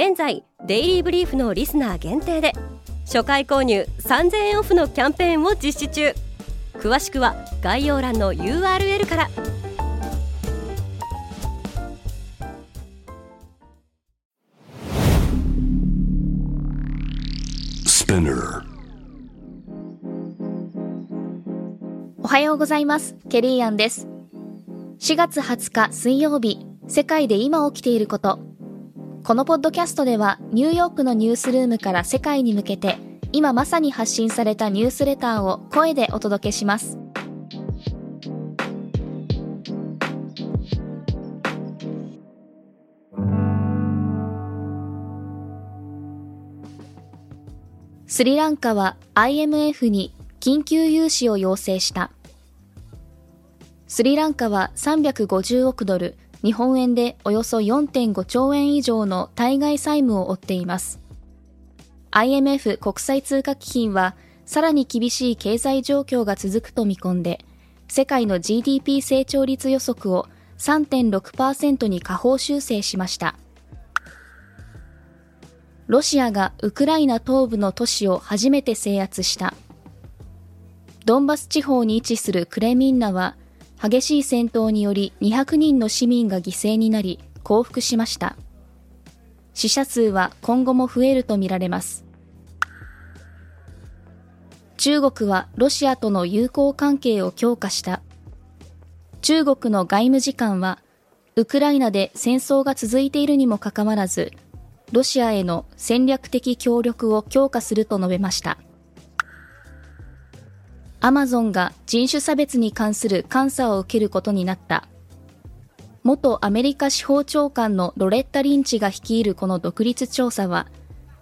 現在デイリーブリーフのリスナー限定で初回購入3000円オフのキャンペーンを実施中。詳しくは概要欄の URL から。おはようございます。ケリーアンです。4月20日水曜日世界で今起きていることこのポッドキャストではニューヨークのニュースルームから世界に向けて今まさに発信されたニュースレターを声でお届けします。スリランカは IMF に緊急融資を要請した。スリランカは350億ドル、日本円でおよそ4.5兆円以上の対外債務を負っています。IMF 国際通貨基金は、さらに厳しい経済状況が続くと見込んで、世界の GDP 成長率予測を3.6%に下方修正しました。ロシアがウクライナ東部の都市を初めて制圧した。ドンバス地方に位置するクレミンナは、激しい戦闘により200人の市民が犠牲になり降伏しました。死者数は今後も増えるとみられます。中国はロシアとの友好関係を強化した。中国の外務次官は、ウクライナで戦争が続いているにもかかわらず、ロシアへの戦略的協力を強化すると述べました。アマゾンが人種差別に関する監査を受けることになった。元アメリカ司法長官のロレッタ・リンチが率いるこの独立調査は、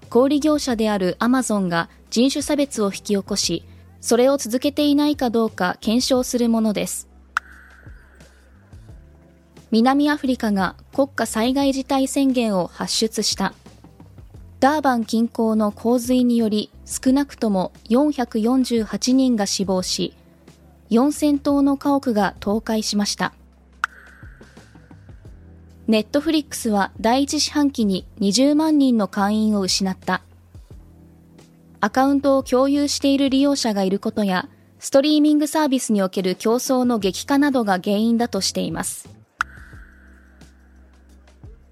小売業者であるアマゾンが人種差別を引き起こし、それを続けていないかどうか検証するものです。南アフリカが国家災害事態宣言を発出した。ダーバン近郊の洪水により少なくとも448人が死亡し、4000棟の家屋が倒壊しました。ネットフリックスは第一四半期に20万人の会員を失った。アカウントを共有している利用者がいることや、ストリーミングサービスにおける競争の激化などが原因だとしています。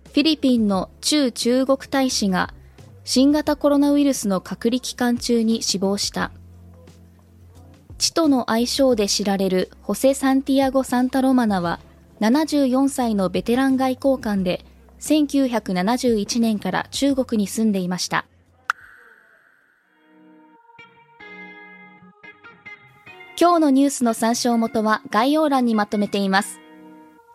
フィリピンの駐中国大使が新型コロナウイルスの隔離期間中に死亡した。チトの愛称で知られるホセ・サンティアゴ・サンタロマナは74歳のベテラン外交官で1971年から中国に住んでいました。今日のニュースの参照元は概要欄にまとめています。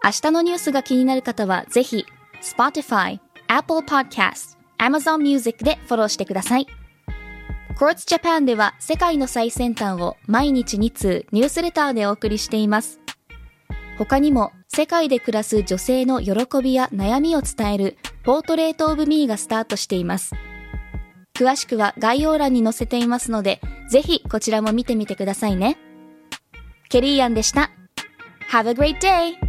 明日のニュースが気になる方はぜひ Spotify、Apple Podcast、Amazon Music でフォローしてください。Quartz Japan では世界の最先端を毎日2通ニュースレターでお送りしています。他にも世界で暮らす女性の喜びや悩みを伝えるポートレートオブミーがスタートしています。詳しくは概要欄に載せていますので、ぜひこちらも見てみてくださいね。ケリーアンでした。Have a great day!